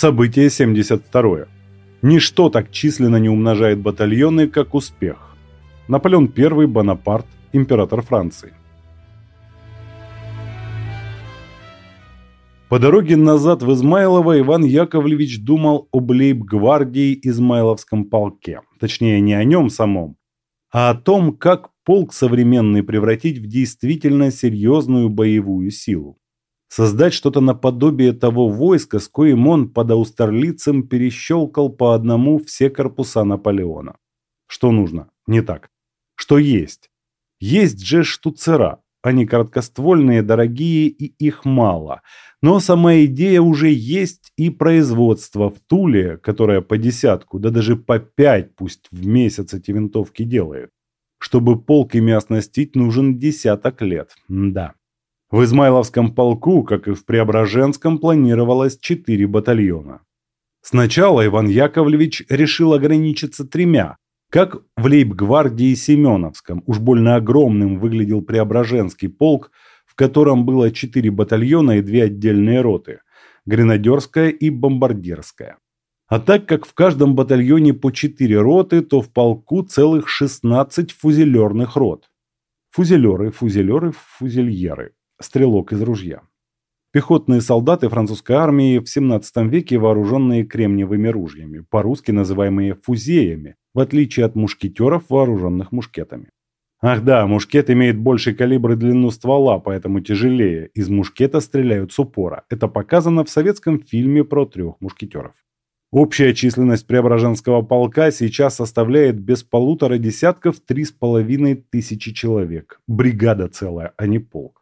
Событие 72. Ничто так численно не умножает батальоны, как успех. Наполеон I Бонапарт, император Франции. По дороге назад в Измайлово Иван Яковлевич думал об лейб-гвардии Измайловском полке. Точнее, не о нем самом, а о том, как полк современный превратить в действительно серьезную боевую силу. Создать что-то наподобие того войска, с коим он под Аустерлицем перещелкал по одному все корпуса Наполеона. Что нужно? Не так. Что есть? Есть же штуцера. Они короткоствольные, дорогие и их мало. Но сама идея уже есть и производство в Туле, которое по десятку, да даже по пять пусть в месяц эти винтовки делает. Чтобы полк ими оснастить, нужен десяток лет. Да. В Измайловском полку, как и в Преображенском, планировалось четыре батальона. Сначала Иван Яковлевич решил ограничиться тремя, как в лейб-гвардии Семеновском. Уж больно огромным выглядел Преображенский полк, в котором было четыре батальона и две отдельные роты – гренадерская и бомбардирская. А так как в каждом батальоне по четыре роты, то в полку целых 16 фузелерных рот. Фузелеры, фузелеры, фузельеры стрелок из ружья. Пехотные солдаты французской армии в 17 веке, вооруженные кремниевыми ружьями, по-русски называемые фузеями, в отличие от мушкетеров, вооруженных мушкетами. Ах да, мушкет имеет больший калибр и длину ствола, поэтому тяжелее. Из мушкета стреляют с упора. Это показано в советском фильме про трех мушкетеров. Общая численность Преображенского полка сейчас составляет без полутора десятков три с половиной тысячи человек. Бригада целая, а не полк.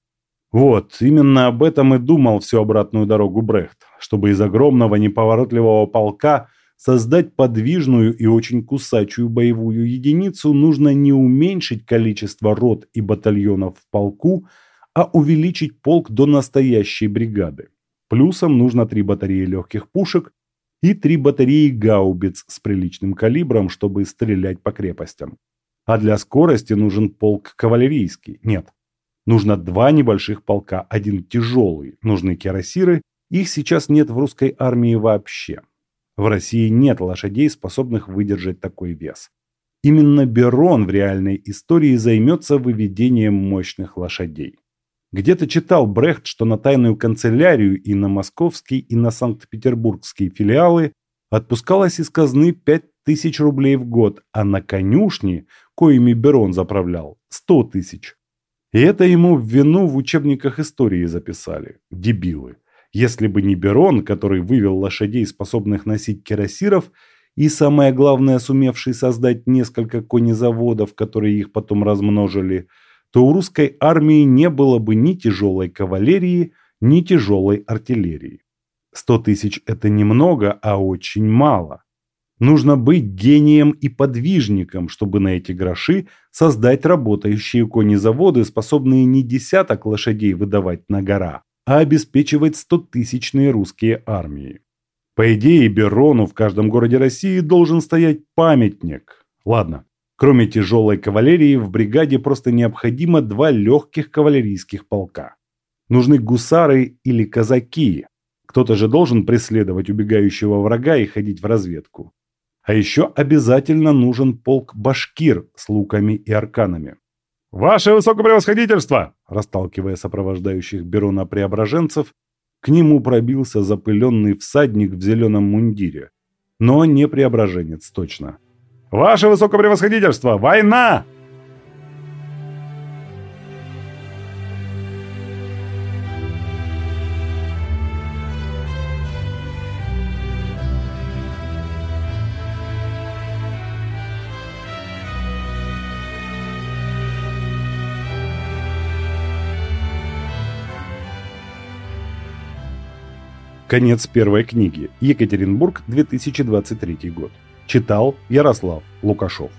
Вот, именно об этом и думал всю обратную дорогу Брехт, чтобы из огромного неповоротливого полка создать подвижную и очень кусачую боевую единицу, нужно не уменьшить количество рот и батальонов в полку, а увеличить полк до настоящей бригады. Плюсом нужно три батареи легких пушек и три батареи гаубиц с приличным калибром, чтобы стрелять по крепостям. А для скорости нужен полк кавалерийский. Нет, Нужно два небольших полка, один тяжелый, нужны кирасиры, их сейчас нет в русской армии вообще. В России нет лошадей, способных выдержать такой вес. Именно Берон в реальной истории займется выведением мощных лошадей. Где-то читал Брехт, что на тайную канцелярию и на московский, и на санкт-петербургские филиалы отпускалось из казны 5000 рублей в год, а на конюшни, коими Берон заправлял, 100 тысяч. И это ему в вину в учебниках истории записали. Дебилы. Если бы не Берон, который вывел лошадей, способных носить кирасиров, и самое главное, сумевший создать несколько конезаводов, которые их потом размножили, то у русской армии не было бы ни тяжелой кавалерии, ни тяжелой артиллерии. Сто тысяч – это немного, а очень мало. Нужно быть гением и подвижником, чтобы на эти гроши создать работающие конезаводы, способные не десяток лошадей выдавать на гора, а обеспечивать стотысячные русские армии. По идее, Берону в каждом городе России должен стоять памятник. Ладно, кроме тяжелой кавалерии, в бригаде просто необходимо два легких кавалерийских полка. Нужны гусары или казаки. Кто-то же должен преследовать убегающего врага и ходить в разведку. А еще обязательно нужен полк башкир с луками и арканами. «Ваше высокопревосходительство!» Расталкивая сопровождающих Берона преображенцев, к нему пробился запыленный всадник в зеленом мундире. Но не преображенец, точно. «Ваше высокопревосходительство! Война!» Конец первой книги. Екатеринбург, 2023 год. Читал Ярослав Лукашов.